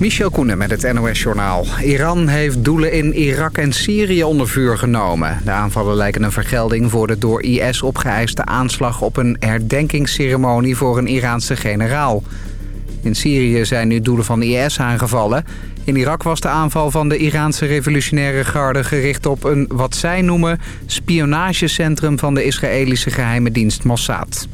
Michel Koenen met het NOS-journaal. Iran heeft doelen in Irak en Syrië onder vuur genomen. De aanvallen lijken een vergelding voor de door IS opgeëiste aanslag... op een herdenkingsceremonie voor een Iraanse generaal. In Syrië zijn nu doelen van IS aangevallen. In Irak was de aanval van de Iraanse revolutionaire garde gericht op een, wat zij noemen, spionagecentrum van de Israëlische geheime dienst Mossad.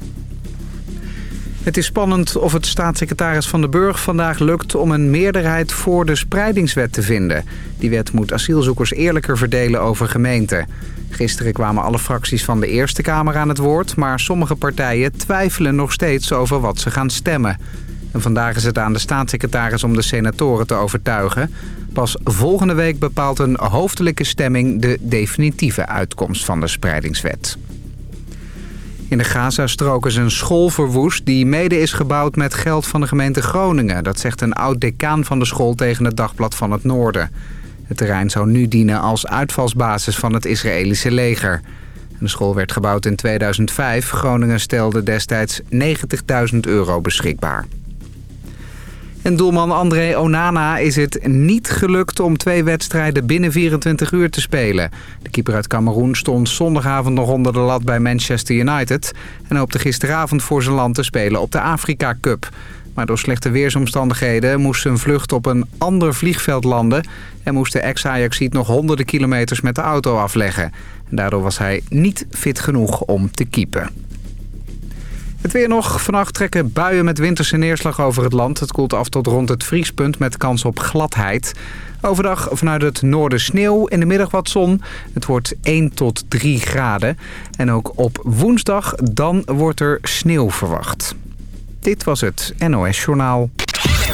Het is spannend of het staatssecretaris Van de Burg vandaag lukt om een meerderheid voor de spreidingswet te vinden. Die wet moet asielzoekers eerlijker verdelen over gemeenten. Gisteren kwamen alle fracties van de Eerste Kamer aan het woord... maar sommige partijen twijfelen nog steeds over wat ze gaan stemmen. En vandaag is het aan de staatssecretaris om de senatoren te overtuigen. Pas volgende week bepaalt een hoofdelijke stemming de definitieve uitkomst van de spreidingswet. In de Gazastrook is een school verwoest die mede is gebouwd met geld van de gemeente Groningen. Dat zegt een oud-decaan van de school tegen het Dagblad van het Noorden. Het terrein zou nu dienen als uitvalsbasis van het Israëlische leger. De school werd gebouwd in 2005. Groningen stelde destijds 90.000 euro beschikbaar. En doelman André Onana is het niet gelukt om twee wedstrijden binnen 24 uur te spelen. De keeper uit Cameroen stond zondagavond nog onder de lat bij Manchester United... en hoopte gisteravond voor zijn land te spelen op de Afrika Cup. Maar door slechte weersomstandigheden moest zijn vlucht op een ander vliegveld landen... en moest de ex-Ajaxiet nog honderden kilometers met de auto afleggen. En daardoor was hij niet fit genoeg om te keepen. Het weer nog. Vannacht trekken buien met winterse neerslag over het land. Het koelt af tot rond het vriespunt met kans op gladheid. Overdag vanuit het noorden sneeuw, in de middag wat zon. Het wordt 1 tot 3 graden. En ook op woensdag, dan wordt er sneeuw verwacht. Dit was het NOS Journaal.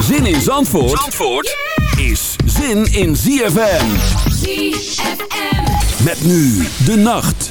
Zin in Zandvoort, Zandvoort is zin in ZFM. ZFM. Met nu de nacht.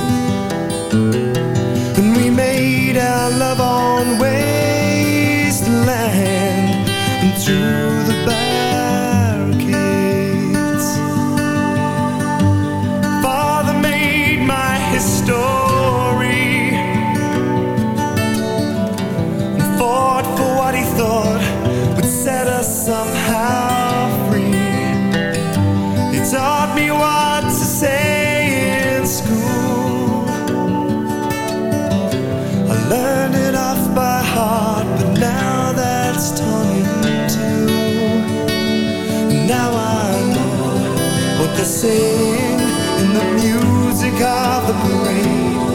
They're saying in the music of the parade.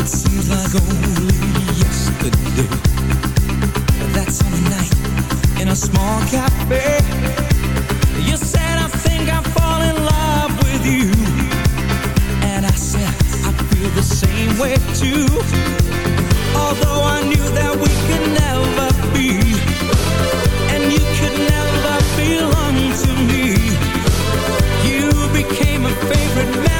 It seems like only yesterday. That summer night in a small cafe. You said I think I fall in love with you. And I said I feel the same way too. Although I knew that we could never be And you could never belong to me. You became a favorite man.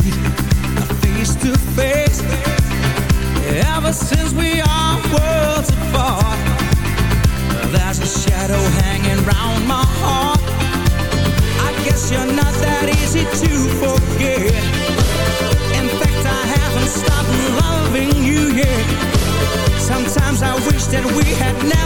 face to face. Ever since we are worlds apart, there's a shadow hanging round my heart. I guess you're not that easy to forget. In fact, I haven't stopped loving you yet. Sometimes I wish that we had never. met.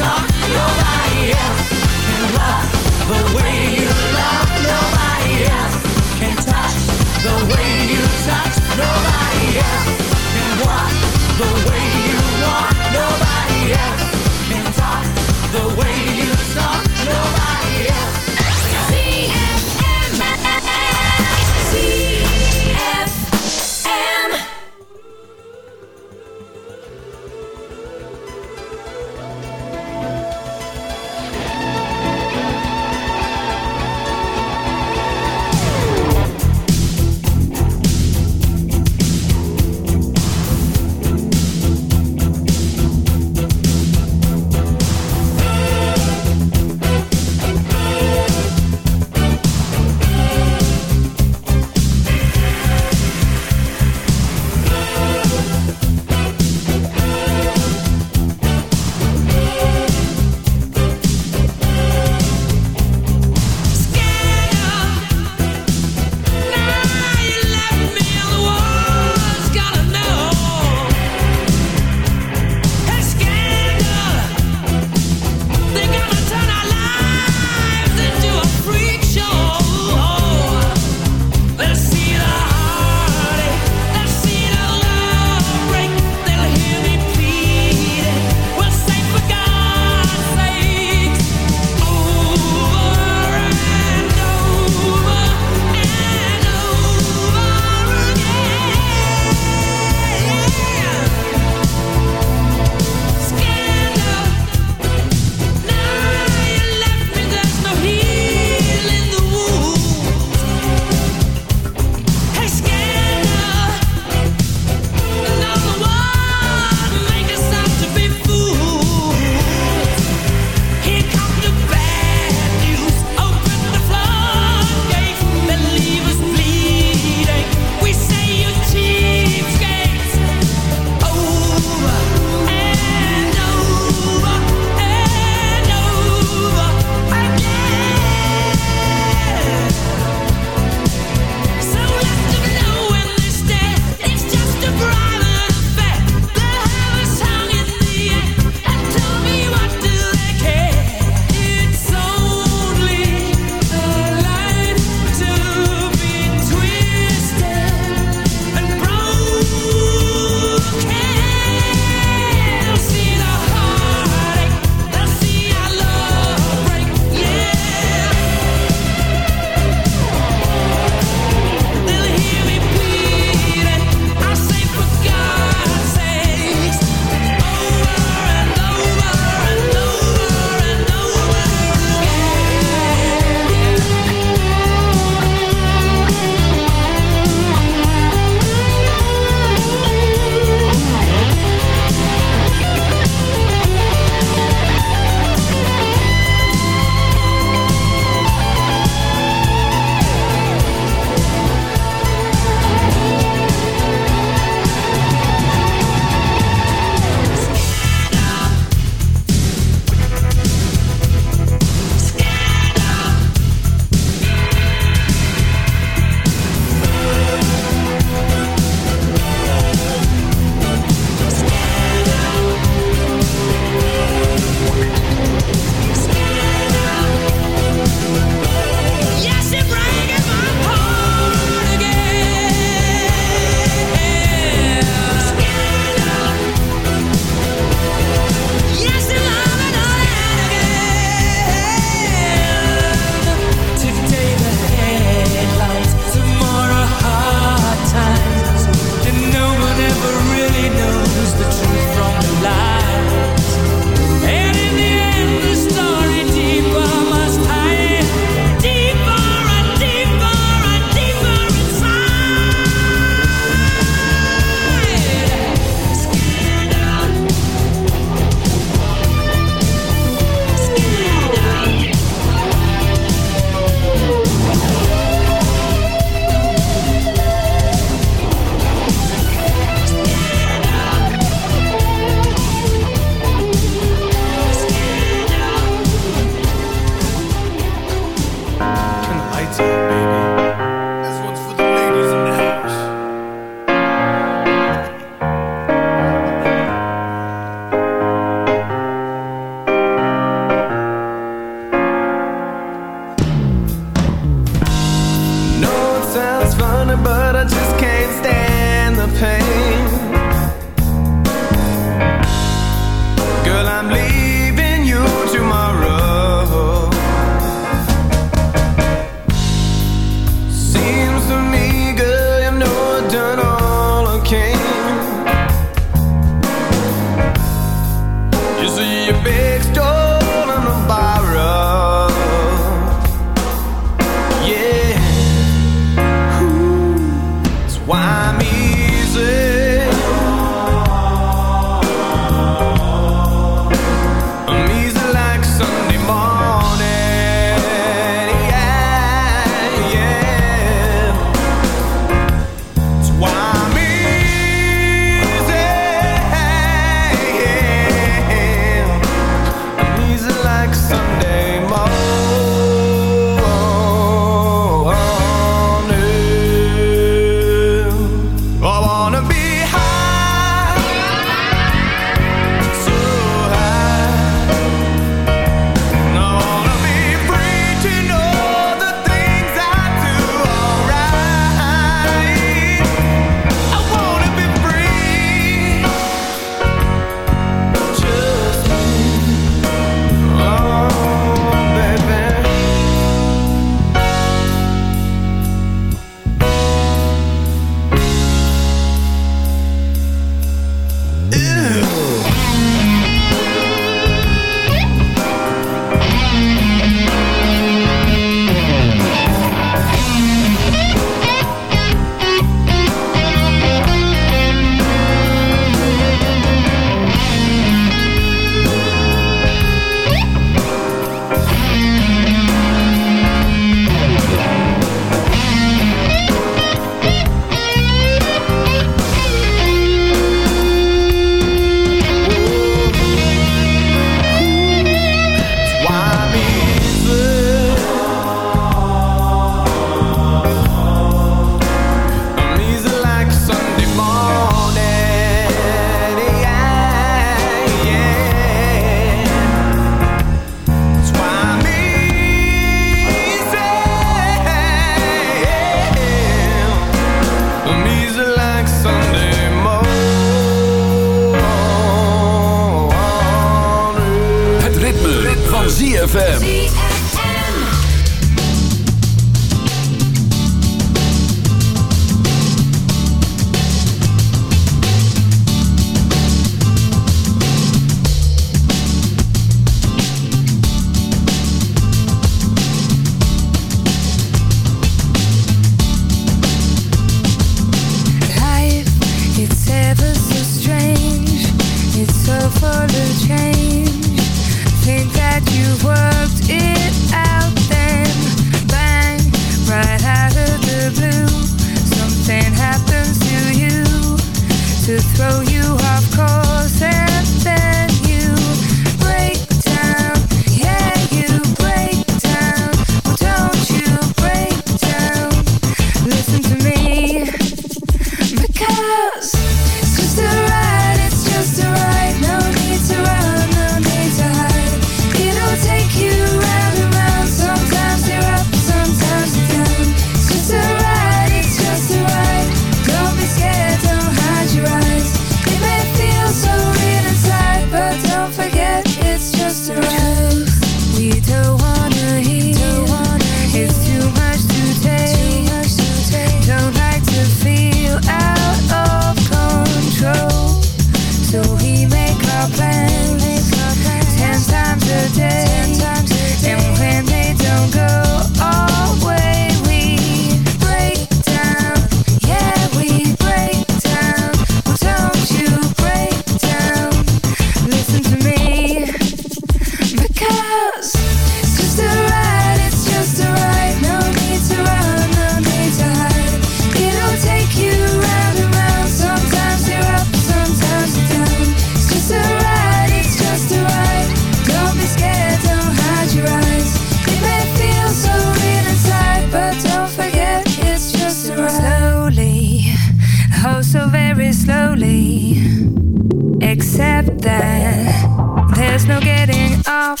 that there's no getting off.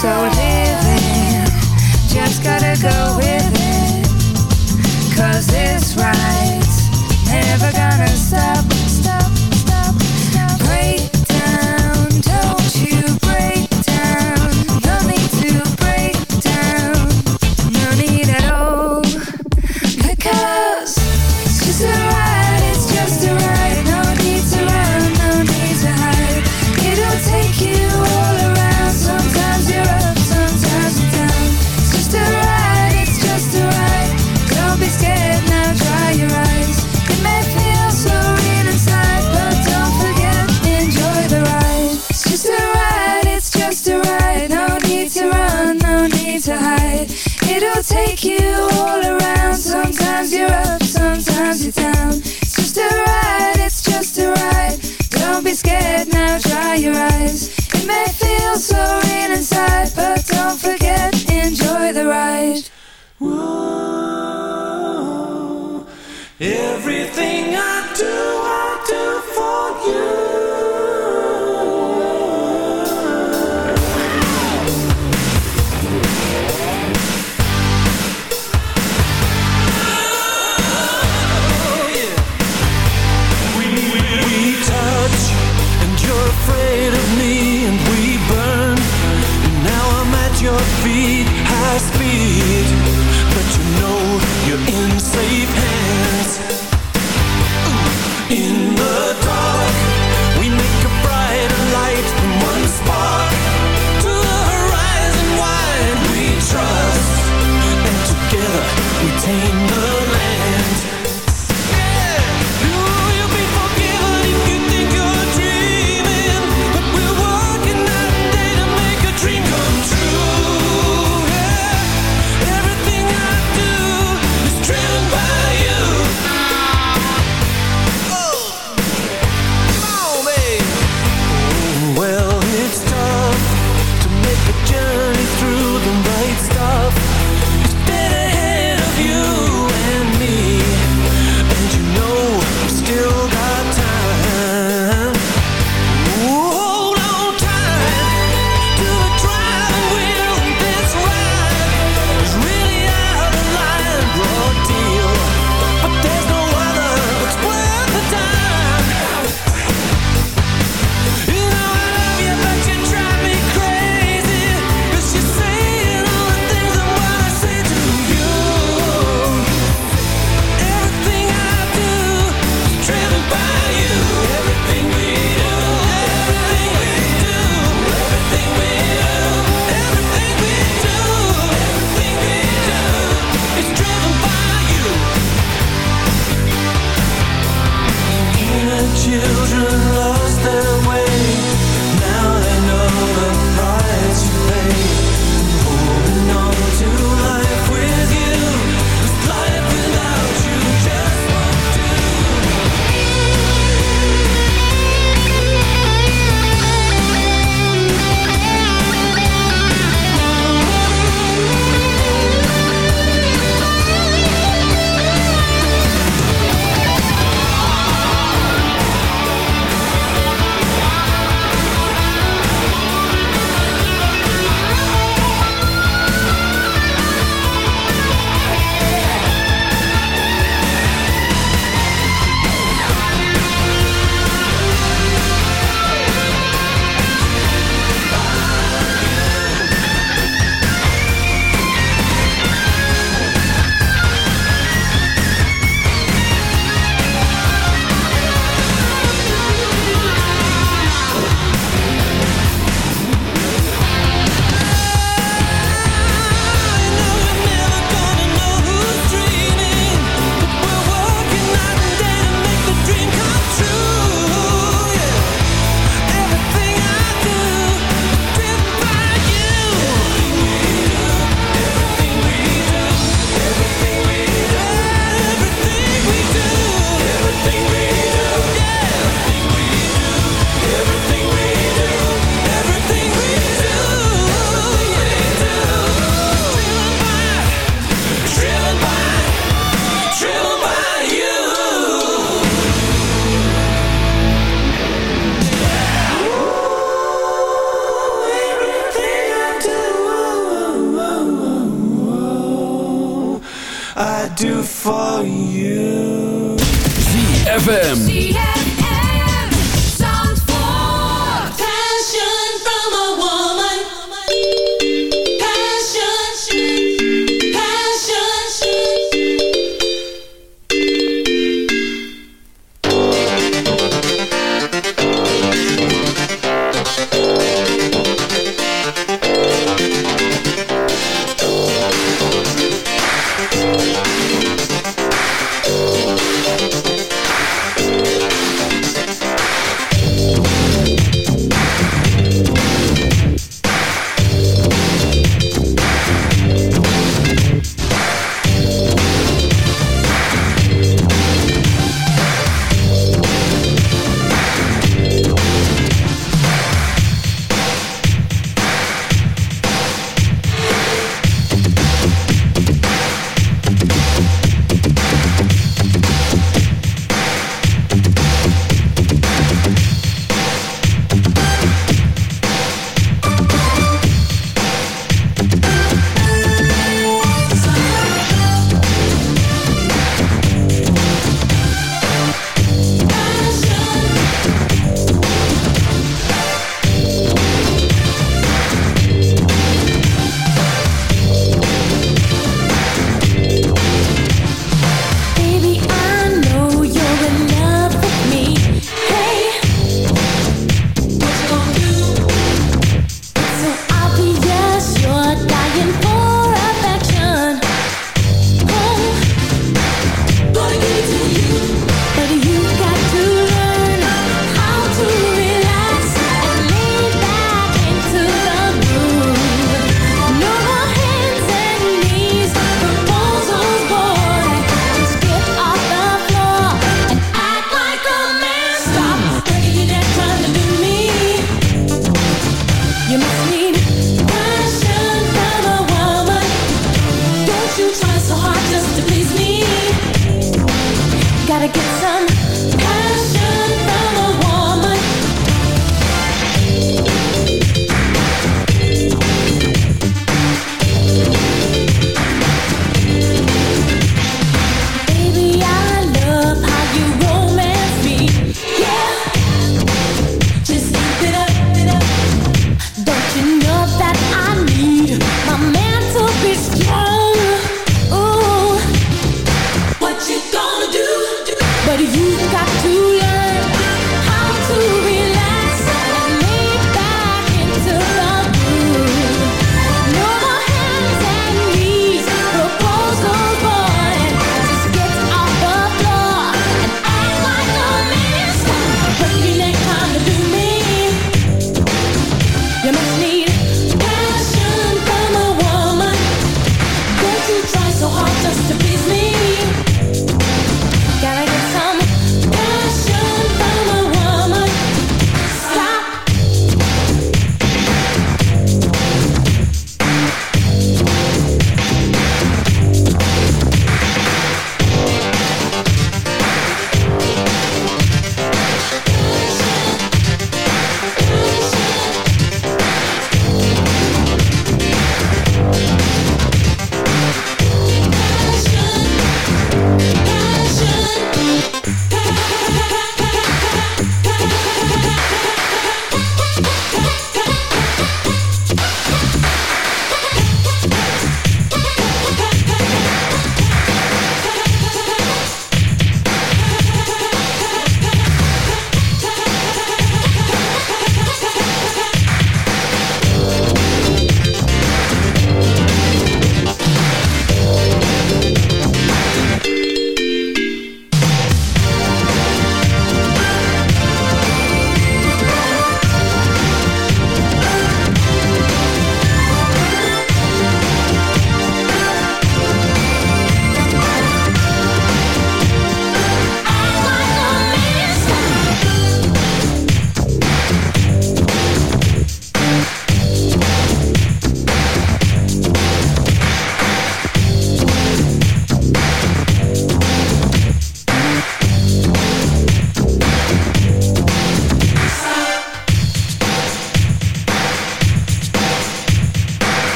So we're living, just gotta go with it. Cause this right, never gonna stop. you're up, sometimes you're down. It's just a ride, it's just a ride. Don't be scared now, dry your eyes. It may feel so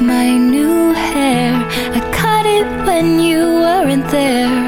my new hair. I cut it when you weren't there.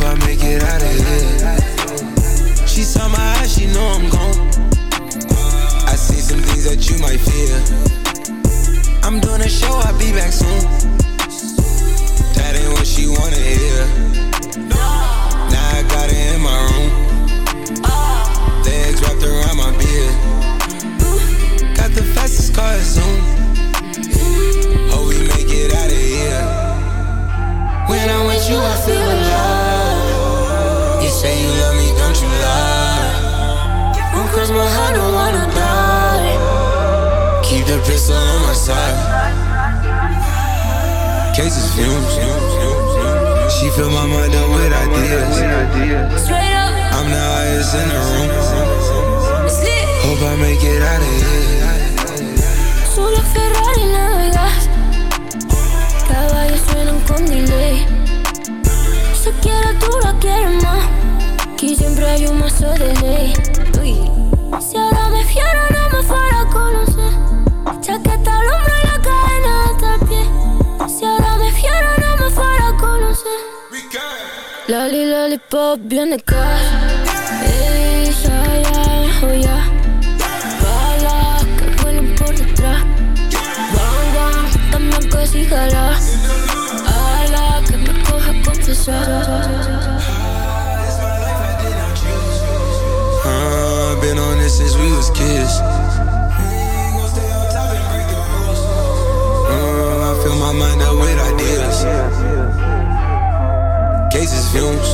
hope I make it out of here. She saw my eyes, she know I'm gone. I see some things that you might fear. I'm doing a show, I'll be back soon. That ain't what she wanna hear. No. Now I got it in my room. Legs wrapped around my beard. Ooh. Got the fastest car, Zoom. Ooh. Hope we make it out of here. When I'm with you, I feel alive lie. Won't cross my heart, don't wanna die. Keep the pistol on my side. Cases fumes. She fill my mind up with ideas. I'm the highest in the room. Hope I make it out of here. Solo Ferrari navegas. Caballos suenan con delay. Si quieres tú la quieres más. Aquí siempre hay un mazo de ley. Uy. Si ahora me fiero, no me fuera a conocer. Chaqueta al hombro y la cadena hasta el pie. Si ahora me fiero, no me fuera a conocer. Lali, lollipop, viene acá. Ey, ya, ya, que vuelan por detrás. Bang, bang, también que sí jala. Ala, que me coja confesar. since we was kids. Mm, I fill my mind up with ideas. Cases fumes.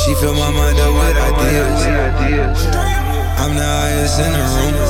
She fill my mind up with ideas. I'm the highest in the room.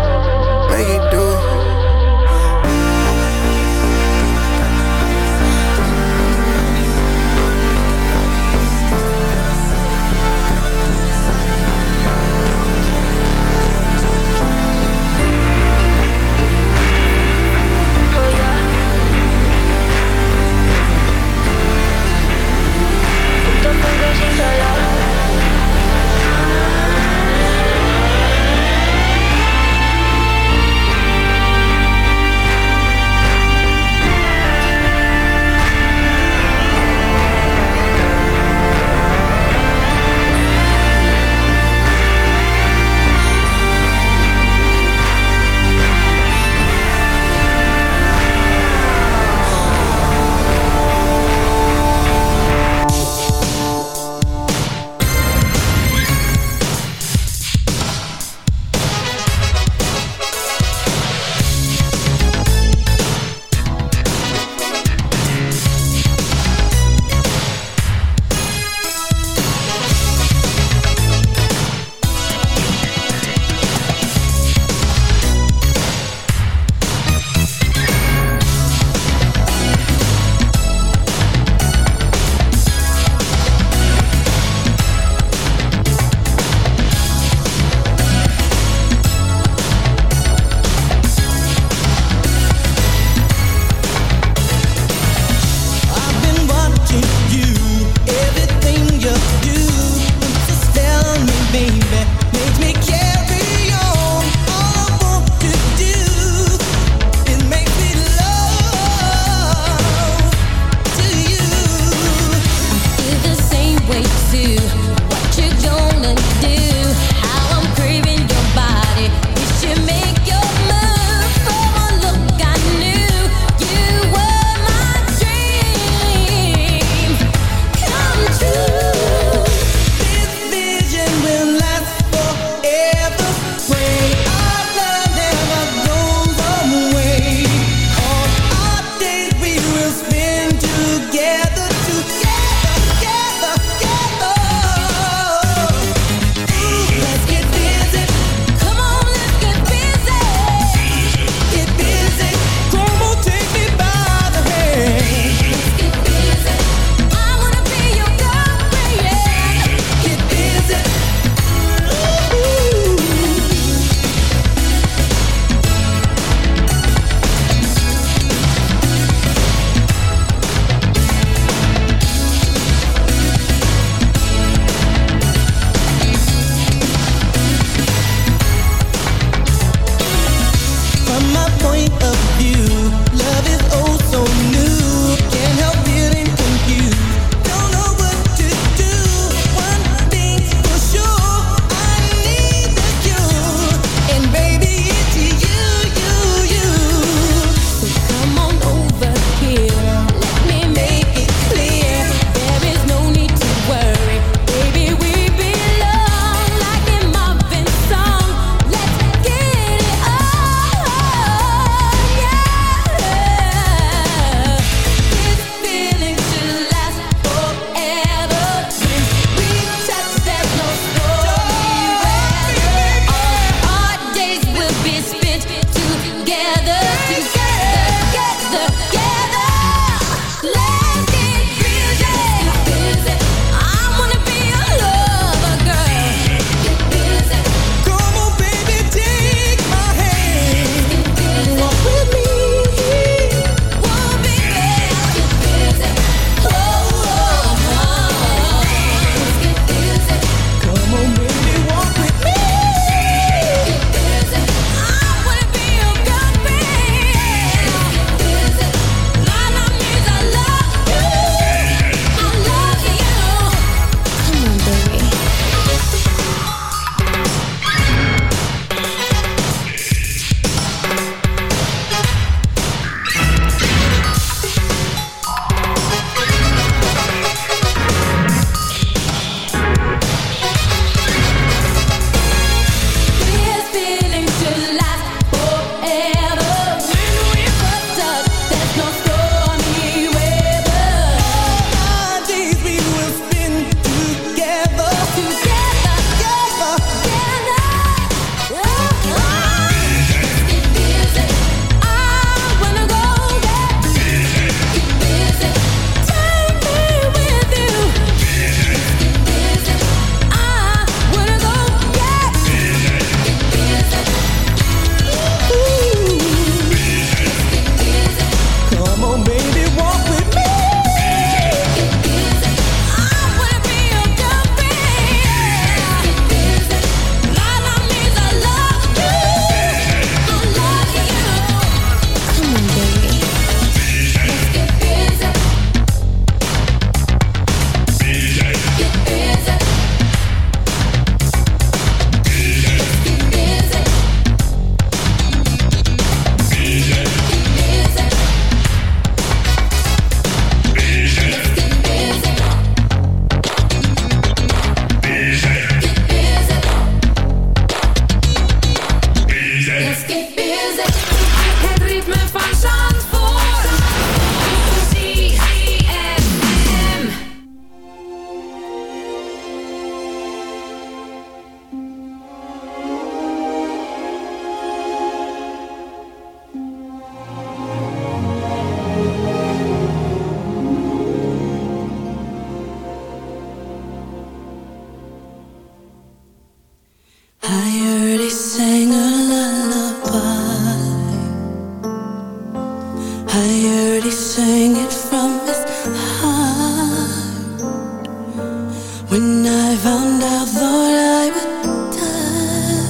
When I found out, thought I would die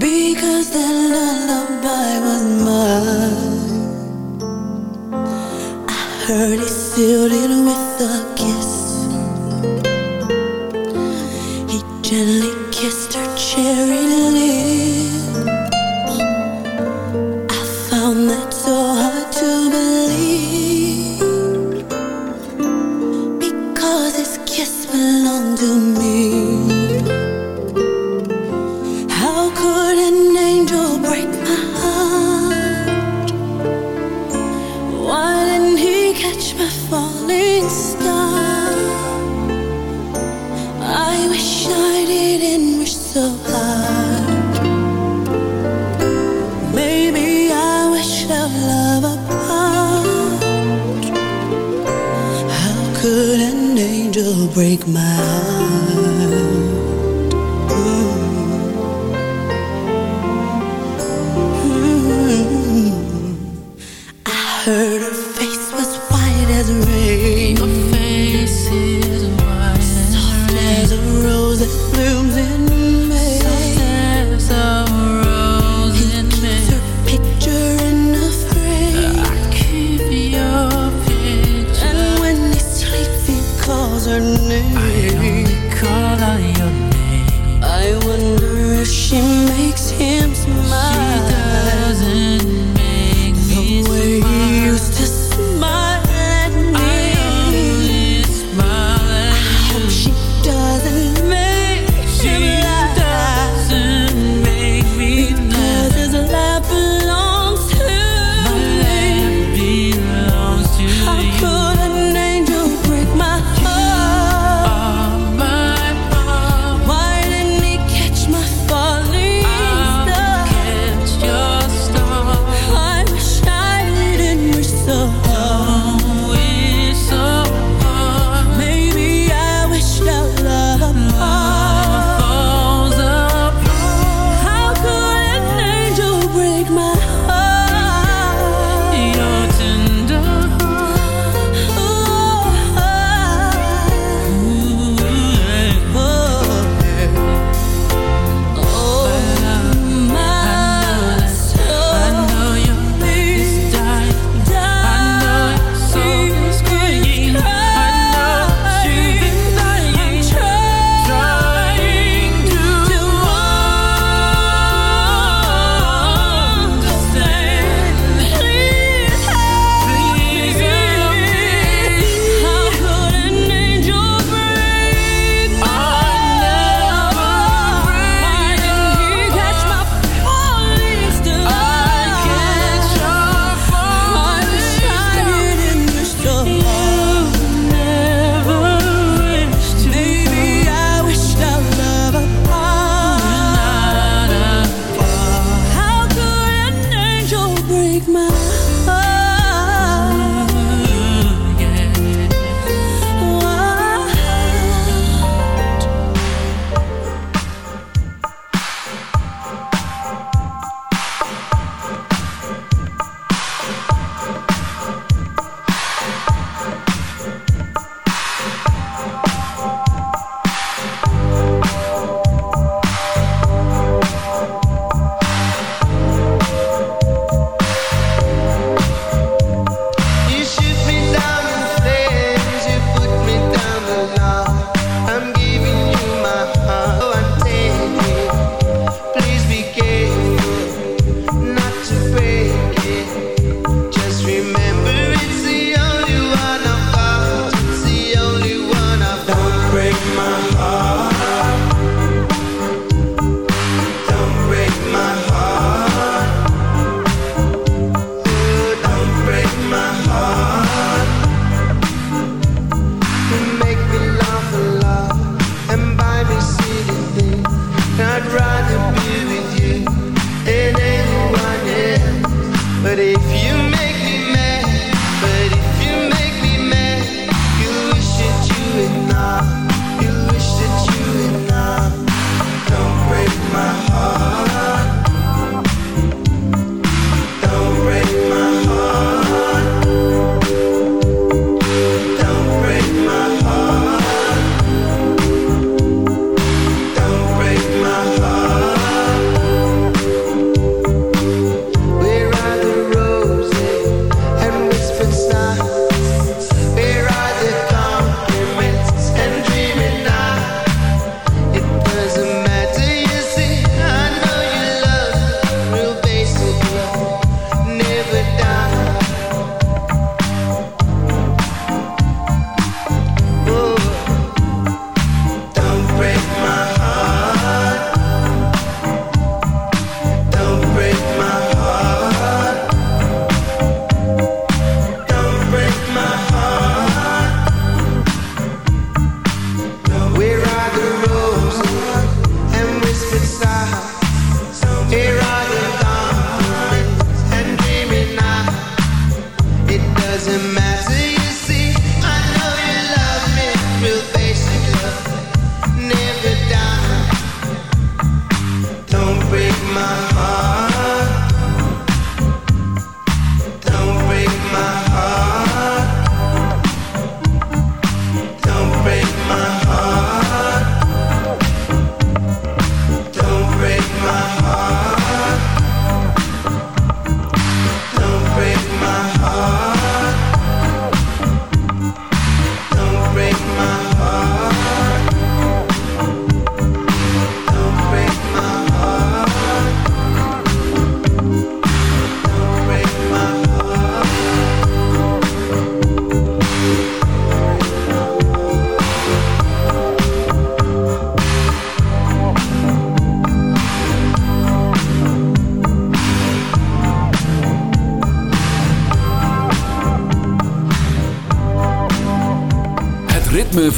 because that lullaby was mine. I heard it sealed in